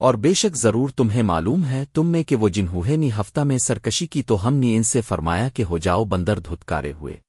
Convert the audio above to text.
اور بے شک ضرور تمہیں معلوم ہے تم میں کہ وہ جنہوں نے ہفتہ میں سرکشی کی تو ہم نے ان سے فرمایا کہ ہو جاؤ بندر دھتکارے ہوئے۔